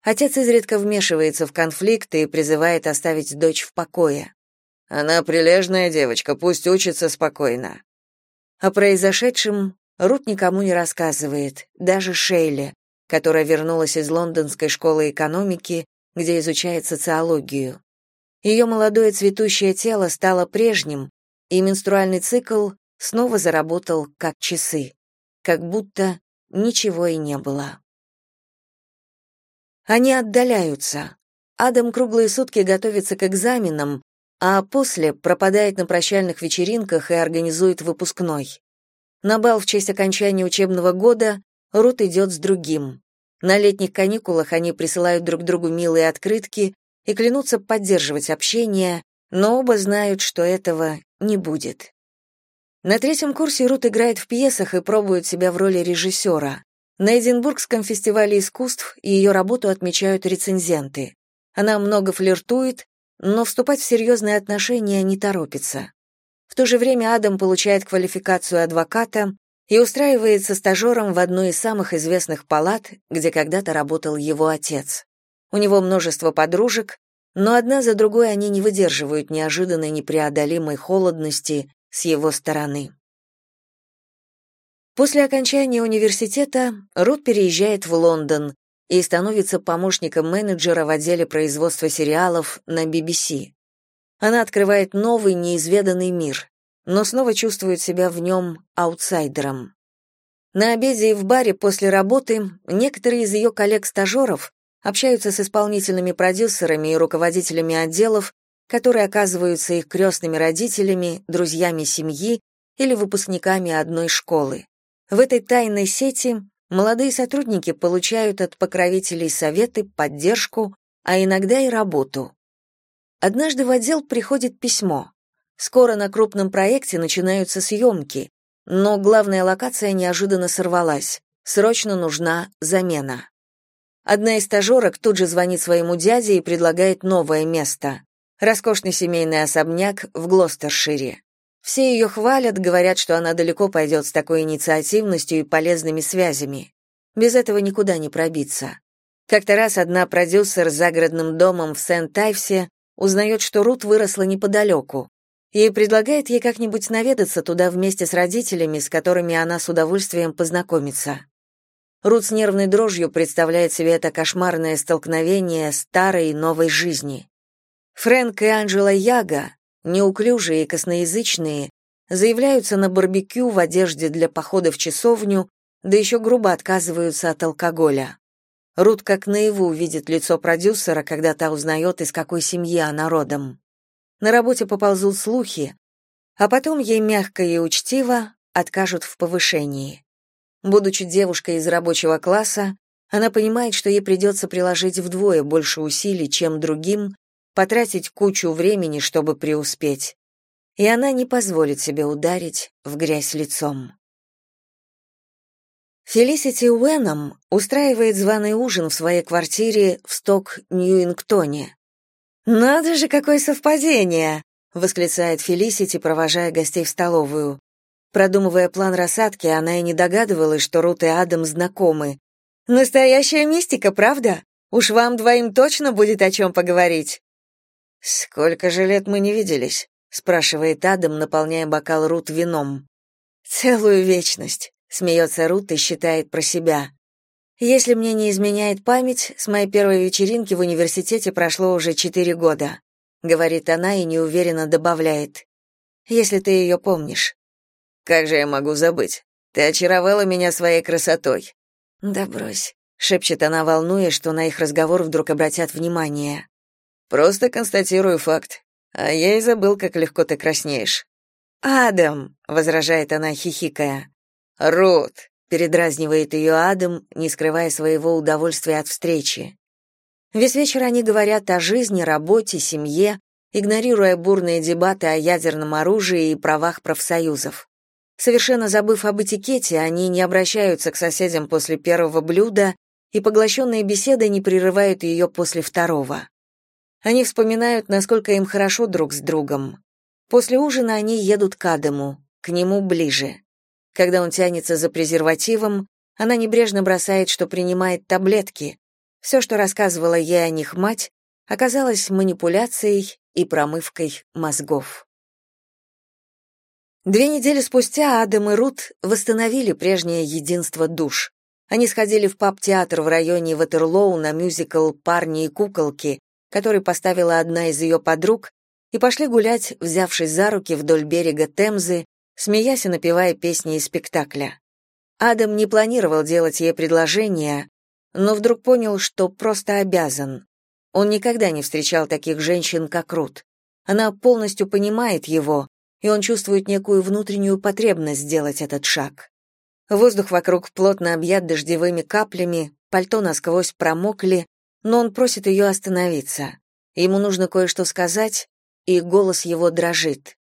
Отец изредка вмешивается в конфликты и призывает оставить дочь в покое. «Она прилежная девочка, пусть учится спокойно». О произошедшем Рут никому не рассказывает, даже Шейле, которая вернулась из лондонской школы экономики, где изучает социологию. Ее молодое цветущее тело стало прежним, и менструальный цикл снова заработал как часы, как будто ничего и не было. Они отдаляются. Адам круглые сутки готовится к экзаменам, а после пропадает на прощальных вечеринках и организует выпускной. На бал в честь окончания учебного года Рут идет с другим. На летних каникулах они присылают друг другу милые открытки и клянутся поддерживать общение, но оба знают, что этого не будет. На третьем курсе Рут играет в пьесах и пробует себя в роли режиссера. На Эдинбургском фестивале искусств ее работу отмечают рецензенты. Она много флиртует, но вступать в серьезные отношения не торопится. В то же время Адам получает квалификацию адвоката и устраивается стажером в одной из самых известных палат, где когда-то работал его отец. У него множество подружек, но одна за другой они не выдерживают неожиданной непреодолимой холодности с его стороны. После окончания университета Рут переезжает в Лондон и становится помощником менеджера в отделе производства сериалов на BBC. Она открывает новый, неизведанный мир, но снова чувствует себя в нем аутсайдером. На обеде и в баре после работы некоторые из ее коллег-стажеров общаются с исполнительными продюсерами и руководителями отделов, которые оказываются их крестными родителями, друзьями семьи или выпускниками одной школы. В этой тайной сети молодые сотрудники получают от покровителей советы, поддержку, а иногда и работу. Однажды в отдел приходит письмо. Скоро на крупном проекте начинаются съемки, но главная локация неожиданно сорвалась. Срочно нужна замена. Одна из стажерок тут же звонит своему дяде и предлагает новое место. Роскошный семейный особняк в Глостершире. Все ее хвалят, говорят, что она далеко пойдет с такой инициативностью и полезными связями. Без этого никуда не пробиться. Как-то раз одна продюсер с загородным домом в Сент-Тайвсе узнает, что Рут выросла неподалеку, и предлагает ей как-нибудь наведаться туда вместе с родителями, с которыми она с удовольствием познакомится. Рут с нервной дрожью представляет себе это кошмарное столкновение старой и новой жизни. Фрэнк и Анджела Яга, неуклюжие и косноязычные, заявляются на барбекю в одежде для похода в часовню, да еще грубо отказываются от алкоголя. Рут как наяву увидит лицо продюсера, когда та узнает, из какой семьи она родом. На работе поползут слухи, а потом ей мягко и учтиво откажут в повышении. Будучи девушкой из рабочего класса, она понимает, что ей придется приложить вдвое больше усилий, чем другим, потратить кучу времени, чтобы преуспеть. И она не позволит себе ударить в грязь лицом. Фелисити Уэном устраивает званый ужин в своей квартире в Сток-Ньюингтоне. «Надо же, какое совпадение!» — восклицает Фелисити, провожая гостей в столовую. Продумывая план рассадки, она и не догадывалась, что Рут и Адам знакомы. «Настоящая мистика, правда? Уж вам двоим точно будет о чем поговорить». «Сколько же лет мы не виделись?» — спрашивает Адам, наполняя бокал Рут вином. «Целую вечность», — смеется Рут и считает про себя. «Если мне не изменяет память, с моей первой вечеринки в университете прошло уже четыре года», — говорит она и неуверенно добавляет. «Если ты ее помнишь». «Как же я могу забыть? Ты очаровала меня своей красотой». «Да брось», — шепчет она, волнуясь, что на их разговор вдруг обратят внимание. Просто констатирую факт. А я и забыл, как легко ты краснеешь. Адам, возражает она, хихикая. Рут, передразнивает ее Адам, не скрывая своего удовольствия от встречи. Весь вечер они говорят о жизни, работе, семье, игнорируя бурные дебаты о ядерном оружии и правах профсоюзов. Совершенно забыв об этикете, они не обращаются к соседям после первого блюда, и поглощенные беседы не прерывают ее после второго. Они вспоминают, насколько им хорошо друг с другом. После ужина они едут к Адаму, к нему ближе. Когда он тянется за презервативом, она небрежно бросает, что принимает таблетки. Все, что рассказывала ей о них мать, оказалось манипуляцией и промывкой мозгов. Две недели спустя Адам и Рут восстановили прежнее единство душ. Они сходили в паб-театр в районе Ватерлоу на мюзикл «Парни и куколки», который поставила одна из ее подруг, и пошли гулять, взявшись за руки вдоль берега Темзы, смеясь и напевая песни из спектакля. Адам не планировал делать ей предложение, но вдруг понял, что просто обязан. Он никогда не встречал таких женщин, как Рут. Она полностью понимает его, и он чувствует некую внутреннюю потребность сделать этот шаг. Воздух вокруг плотно объят дождевыми каплями, пальто насквозь промокли, но он просит ее остановиться. Ему нужно кое-что сказать, и голос его дрожит.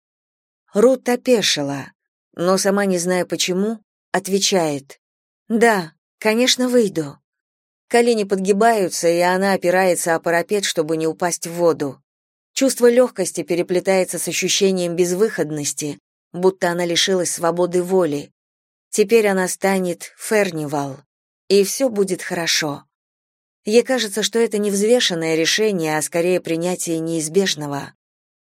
Рут опешила, но сама не зная почему, отвечает: "Да, конечно, выйду". Колени подгибаются, и она опирается о парапет, чтобы не упасть в воду. Чувство легкости переплетается с ощущением безвыходности, будто она лишилась свободы воли. Теперь она станет Фернивал, и все будет хорошо. Ей кажется, что это не взвешенное решение, а скорее принятие неизбежного.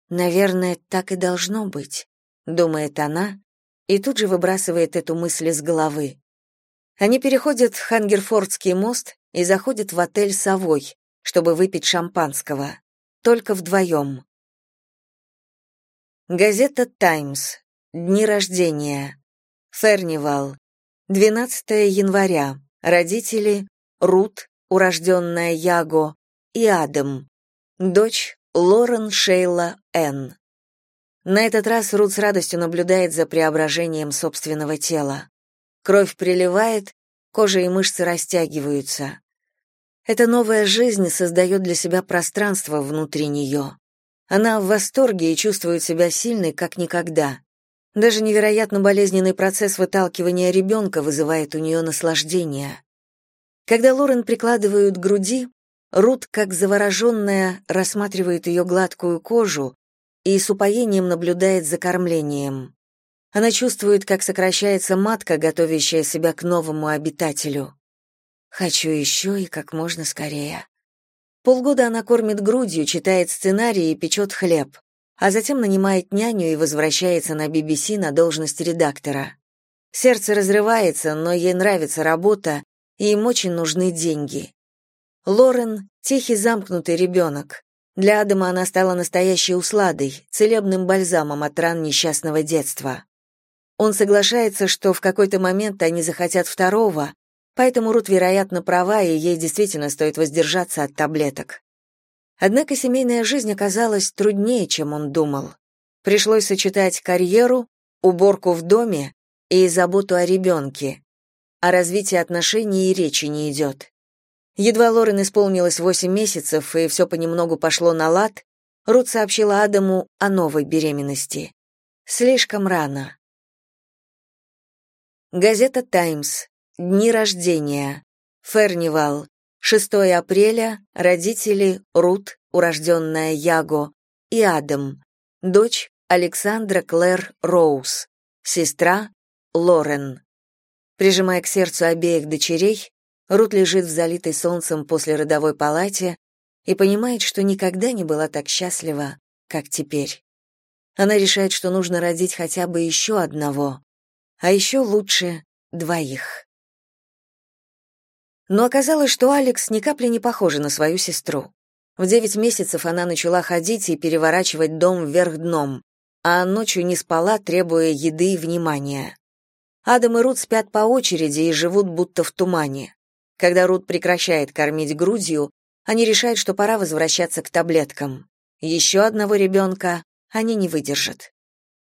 Наверное, так и должно быть, думает она, и тут же выбрасывает эту мысль из головы. Они переходят Хангерфордский мост и заходят в отель Совой, чтобы выпить шампанского. Только вдвоем. Газета «Таймс». Дни рождения. Фернивал. 12 января. Родители Рут, урожденная Яго, и Адам, дочь Лорен Шейла Н. На этот раз Рут с радостью наблюдает за преображением собственного тела. Кровь приливает, кожа и мышцы растягиваются. Эта новая жизнь создает для себя пространство внутри нее. Она в восторге и чувствует себя сильной, как никогда. Даже невероятно болезненный процесс выталкивания ребенка вызывает у нее наслаждение. Когда Лорен прикладывают к груди, Рут, как завороженная, рассматривает ее гладкую кожу и с упоением наблюдает за кормлением. Она чувствует, как сокращается матка, готовящая себя к новому обитателю. «Хочу еще и как можно скорее». Полгода она кормит грудью, читает сценарии и печет хлеб, а затем нанимает няню и возвращается на BBC на должность редактора. Сердце разрывается, но ей нравится работа, и им очень нужны деньги. Лорен — тихий замкнутый ребенок. Для Адама она стала настоящей усладой, целебным бальзамом от ран несчастного детства. Он соглашается, что в какой-то момент они захотят второго, поэтому Рут, вероятно, права, и ей действительно стоит воздержаться от таблеток. Однако семейная жизнь оказалась труднее, чем он думал. Пришлось сочетать карьеру, уборку в доме и заботу о ребенке. О развитии отношений и речи не идет. Едва Лорен исполнилось восемь месяцев, и все понемногу пошло на лад, Рут сообщила Адаму о новой беременности. Слишком рано. Газета «Таймс». Дни рождения. Фернивал. 6 апреля. Родители Рут, урожденная Яго, и Адам. Дочь Александра Клэр Роуз. Сестра Лорен. Прижимая к сердцу обеих дочерей, Рут лежит в залитой солнцем после родовой палате и понимает, что никогда не была так счастлива, как теперь. Она решает, что нужно родить хотя бы еще одного, а еще лучше двоих. Но оказалось, что Алекс ни капли не похожа на свою сестру. В девять месяцев она начала ходить и переворачивать дом вверх дном, а ночью не спала, требуя еды и внимания. Адам и Рут спят по очереди и живут будто в тумане. Когда Рут прекращает кормить грудью, они решают, что пора возвращаться к таблеткам. Еще одного ребенка они не выдержат.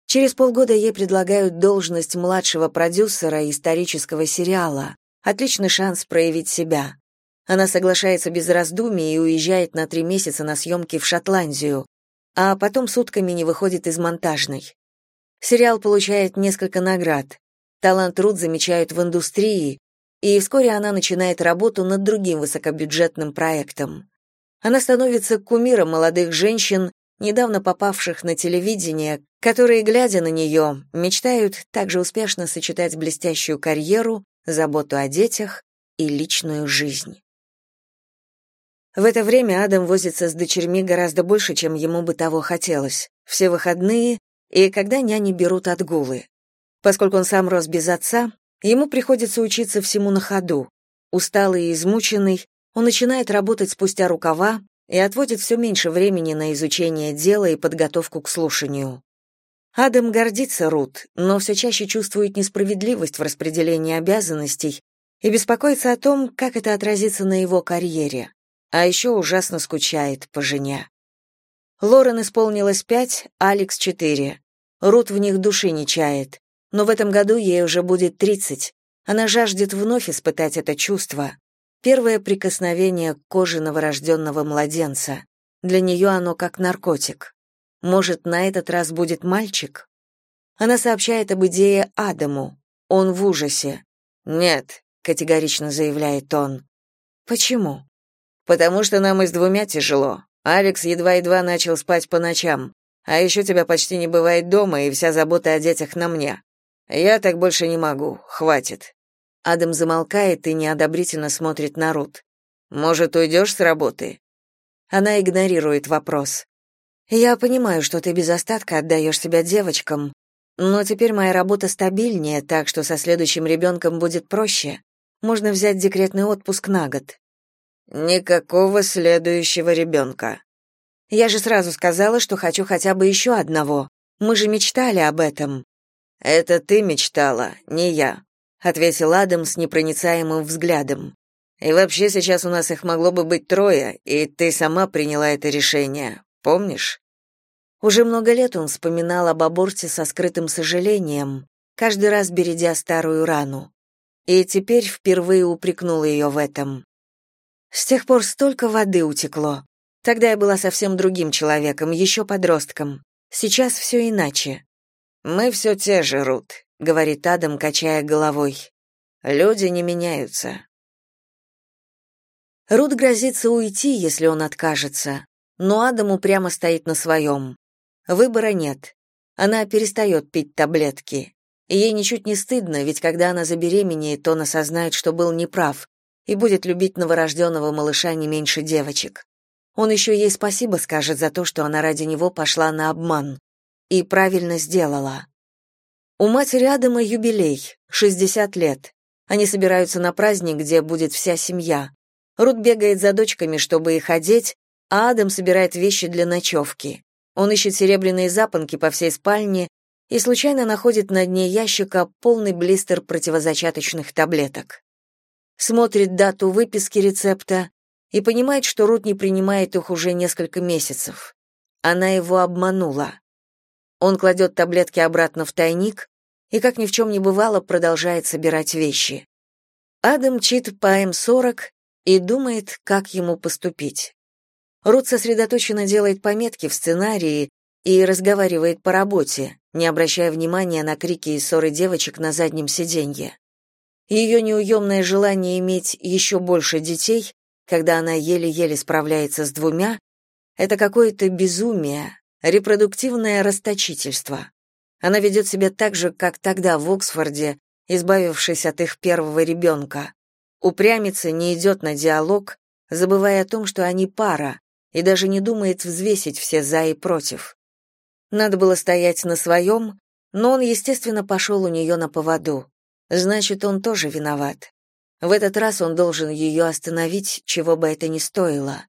Через полгода ей предлагают должность младшего продюсера исторического сериала. Отличный шанс проявить себя. Она соглашается без раздумий и уезжает на три месяца на съемки в Шотландию, а потом сутками не выходит из монтажной. Сериал получает несколько наград. Талант Рут замечают в индустрии, и вскоре она начинает работу над другим высокобюджетным проектом. Она становится кумиром молодых женщин, недавно попавших на телевидение, которые, глядя на нее, мечтают также успешно сочетать блестящую карьеру, заботу о детях и личную жизнь. В это время Адам возится с дочерьми гораздо больше, чем ему бы того хотелось. Все выходные и когда няни берут отгулы. Поскольку он сам рос без отца, ему приходится учиться всему на ходу. Усталый и измученный, он начинает работать спустя рукава и отводит все меньше времени на изучение дела и подготовку к слушанию. Адам гордится Рут, но все чаще чувствует несправедливость в распределении обязанностей и беспокоится о том, как это отразится на его карьере. А еще ужасно скучает по жене. Лорен исполнилось пять, Алекс четыре. Рут в них души не чает. Но в этом году ей уже будет тридцать. Она жаждет вновь испытать это чувство. Первое прикосновение к коже новорожденного младенца. Для нее оно как наркотик. Может, на этот раз будет мальчик? Она сообщает об идее Адаму. Он в ужасе. «Нет», — категорично заявляет он. «Почему?» «Потому что нам и с двумя тяжело. Алекс едва-едва начал спать по ночам. А еще тебя почти не бывает дома, и вся забота о детях на мне. Я так больше не могу. Хватит». Адам замолкает и неодобрительно смотрит на Рут. «Может, уйдешь с работы?» Она игнорирует вопрос. «Я понимаю, что ты без остатка отдаешь себя девочкам, но теперь моя работа стабильнее, так что со следующим ребенком будет проще. Можно взять декретный отпуск на год». «Никакого следующего ребенка». «Я же сразу сказала, что хочу хотя бы еще одного. Мы же мечтали об этом». «Это ты мечтала, не я», — ответил Адам с непроницаемым взглядом. «И вообще сейчас у нас их могло бы быть трое, и ты сама приняла это решение, помнишь?» Уже много лет он вспоминал об аборте со скрытым сожалением, каждый раз бередя старую рану. И теперь впервые упрекнул ее в этом. С тех пор столько воды утекло. Тогда я была совсем другим человеком, еще подростком. Сейчас все иначе. «Мы все те же, Рут», — говорит Адам, качая головой. «Люди не меняются». Рут грозится уйти, если он откажется, но Адам упрямо стоит на своем. Выбора нет. Она перестает пить таблетки. Ей ничуть не стыдно, ведь когда она забеременеет, он осознает, что был неправ, и будет любить новорожденного малыша не меньше девочек. Он еще ей спасибо скажет за то, что она ради него пошла на обман. И правильно сделала. У матери Адама юбилей, 60 лет. Они собираются на праздник, где будет вся семья. Рут бегает за дочками, чтобы их одеть, а Адам собирает вещи для ночевки. Он ищет серебряные запонки по всей спальне и случайно находит на дне ящика полный блистер противозачаточных таблеток. Смотрит дату выписки рецепта и понимает, что Рут не принимает их уже несколько месяцев. Она его обманула. Он кладет таблетки обратно в тайник и, как ни в чем не бывало, продолжает собирать вещи. Адам чит по М40 и думает, как ему поступить. Рут сосредоточенно делает пометки в сценарии и разговаривает по работе, не обращая внимания на крики и ссоры девочек на заднем сиденье. Ее неуемное желание иметь еще больше детей, когда она еле-еле справляется с двумя, это какое-то безумие, репродуктивное расточительство. Она ведет себя так же, как тогда в Оксфорде, избавившись от их первого ребенка. Упрямится, не идет на диалог, забывая о том, что они пара, и даже не думает взвесить все «за» и «против». Надо было стоять на своем, но он, естественно, пошел у нее на поводу. Значит, он тоже виноват. В этот раз он должен ее остановить, чего бы это ни стоило,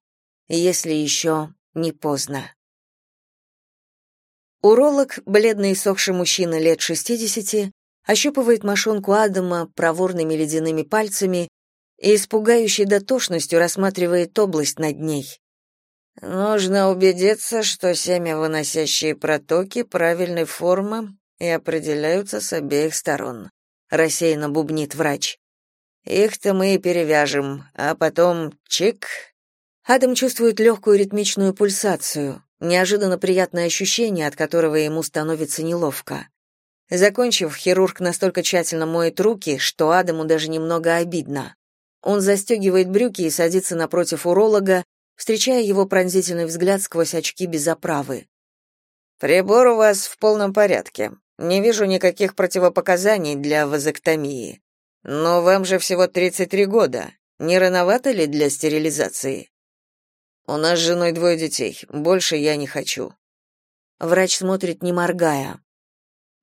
если еще не поздно. Уролог, бледный и сохший мужчина лет 60, ощупывает мошонку Адама проворными ледяными пальцами и испугающей дотошностью рассматривает область над ней. Нужно убедиться, что семя-выносящие протоки правильной формы и определяются с обеих сторон, рассеянно бубнит врач. Их-то мы и перевяжем, а потом чик. Адам чувствует легкую ритмичную пульсацию, неожиданно приятное ощущение, от которого ему становится неловко. Закончив, хирург настолько тщательно моет руки, что Адаму даже немного обидно. Он застегивает брюки и садится напротив уролога, встречая его пронзительный взгляд сквозь очки без оправы. «Прибор у вас в полном порядке. Не вижу никаких противопоказаний для вазоктомии. Но вам же всего 33 года. Не рановато ли для стерилизации?» «У нас с женой двое детей. Больше я не хочу». Врач смотрит, не моргая.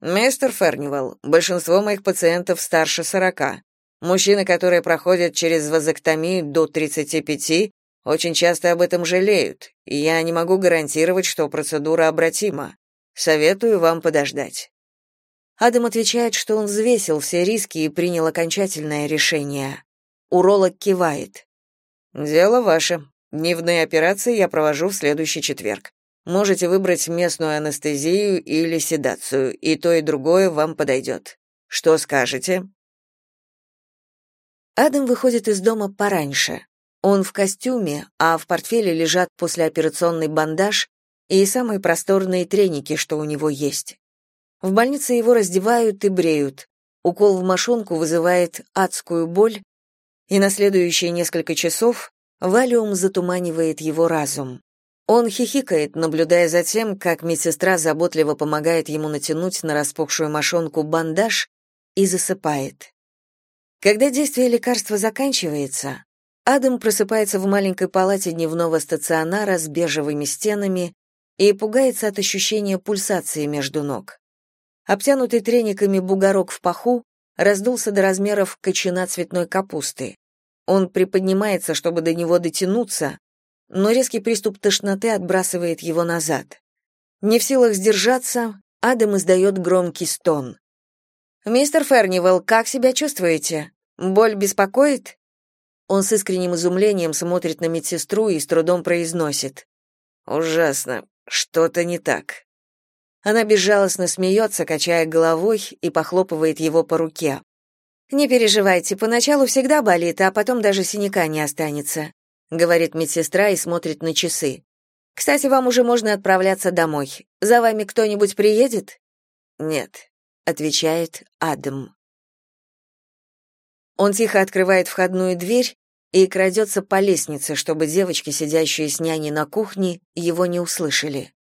«Мистер Фернивелл, большинство моих пациентов старше 40. Мужчины, которые проходят через вазоктомию до 35, очень часто об этом жалеют, и я не могу гарантировать, что процедура обратима. Советую вам подождать. Адам отвечает, что он взвесил все риски и принял окончательное решение. Уролог кивает. «Дело ваше. Дневные операции я провожу в следующий четверг. Можете выбрать местную анестезию или седацию, и то, и другое вам подойдет. Что скажете?» Адам выходит из дома пораньше. Он в костюме, а в портфеле лежат послеоперационный бандаж и самые просторные треники, что у него есть. В больнице его раздевают и бреют. Укол в мошонку вызывает адскую боль, и на следующие несколько часов валиум затуманивает его разум. Он хихикает, наблюдая за тем, как медсестра заботливо помогает ему натянуть на распухшую мошонку бандаж и засыпает. Когда действие лекарства заканчивается, Адам просыпается в маленькой палате дневного стационара с бежевыми стенами и пугается от ощущения пульсации между ног. Обтянутый трениками бугорок в паху раздулся до размеров кочана цветной капусты. Он приподнимается, чтобы до него дотянуться, но резкий приступ тошноты отбрасывает его назад. Не в силах сдержаться, Адам издает громкий стон. «Мистер Фернивелл, как себя чувствуете? Боль беспокоит?» Он с искренним изумлением смотрит на медсестру и с трудом произносит. «Ужасно. Что-то не так». Она безжалостно смеется, качая головой и похлопывает его по руке. «Не переживайте, поначалу всегда болит, а потом даже синяка не останется», говорит медсестра и смотрит на часы. «Кстати, вам уже можно отправляться домой. За вами кто-нибудь приедет?» «Нет», отвечает Адам. Он тихо открывает входную дверь и крадется по лестнице, чтобы девочки, сидящие с няней на кухне, его не услышали.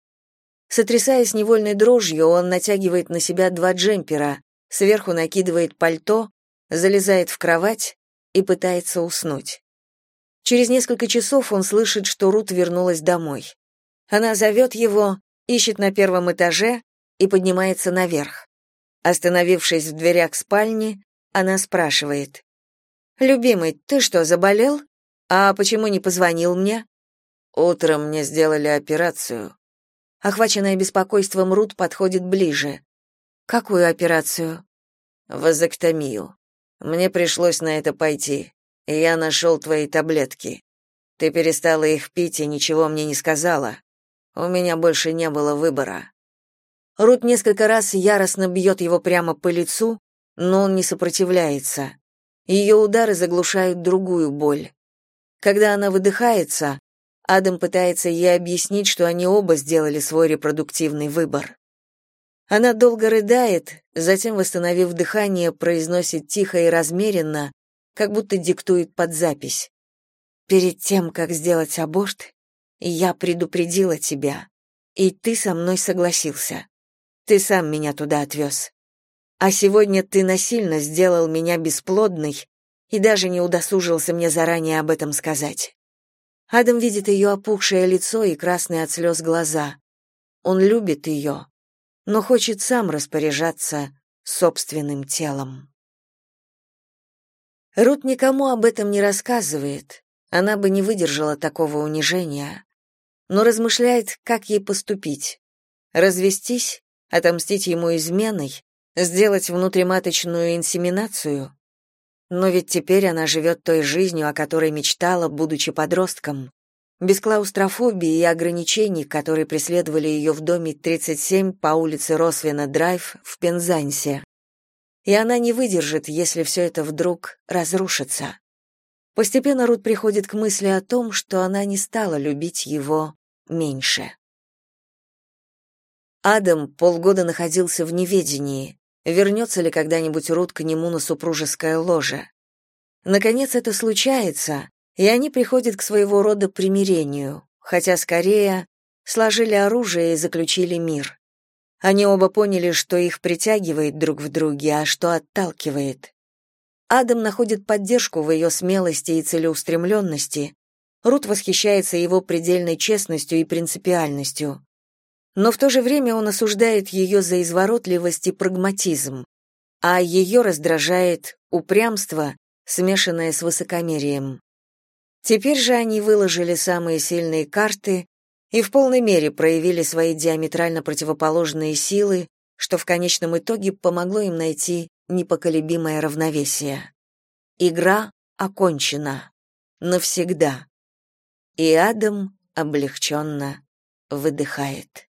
Сотрясаясь невольной дрожью, он натягивает на себя два джемпера, сверху накидывает пальто, залезает в кровать и пытается уснуть. Через несколько часов он слышит, что Рут вернулась домой. Она зовет его, ищет на первом этаже и поднимается наверх. Остановившись в дверях спальни, она спрашивает. «Любимый, ты что, заболел? А почему не позвонил мне?» «Утром мне сделали операцию», Охваченная беспокойством Рут подходит ближе. Какую операцию? Вазоктомию. Мне пришлось на это пойти. И я нашел твои таблетки. Ты перестала их пить и ничего мне не сказала. У меня больше не было выбора. Рут несколько раз яростно бьет его прямо по лицу, но он не сопротивляется. Ее удары заглушают другую боль. Когда она выдыхается, Адам пытается ей объяснить, что они оба сделали свой репродуктивный выбор. Она долго рыдает, затем, восстановив дыхание, произносит тихо и размеренно, как будто диктует под запись. «Перед тем, как сделать аборт, я предупредила тебя, и ты со мной согласился. Ты сам меня туда отвез. А сегодня ты насильно сделал меня бесплодной и даже не удосужился мне заранее об этом сказать. Адам видит ее опухшее лицо и красные от слез глаза. Он любит ее, но хочет сам распоряжаться собственным телом. Рут никому об этом не рассказывает. Она бы не выдержала такого унижения, но размышляет, как ей поступить. Развестись, отомстить ему изменой, сделать внутриматочную инсеминацию. Но ведь теперь она живет той жизнью, о которой мечтала, будучи подростком. Без клаустрофобии и ограничений, которые преследовали ее в доме 37 по улице Росвена-Драйв в Пензансе. И она не выдержит, если все это вдруг разрушится. Постепенно Рут приходит к мысли о том, что она не стала любить его меньше. Адам полгода находился в неведении, вернется ли когда-нибудь Рут к нему на супружеское ложе. Наконец это случается, и они приходят к своего рода примирению, хотя скорее сложили оружие и заключили мир. Они оба поняли, что их притягивает друг в друге, а что отталкивает. Адам находит поддержку в ее смелости и целеустремленности. Рут восхищается его предельной честностью и принципиальностью но в то же время он осуждает ее за изворотливость и прагматизм, а ее раздражает упрямство, смешанное с высокомерием. Теперь же они выложили самые сильные карты и в полной мере проявили свои диаметрально противоположные силы что в конечном итоге помогло им найти непоколебимое равновесие. Игра окончена. Навсегда. И Адам облегченно выдыхает.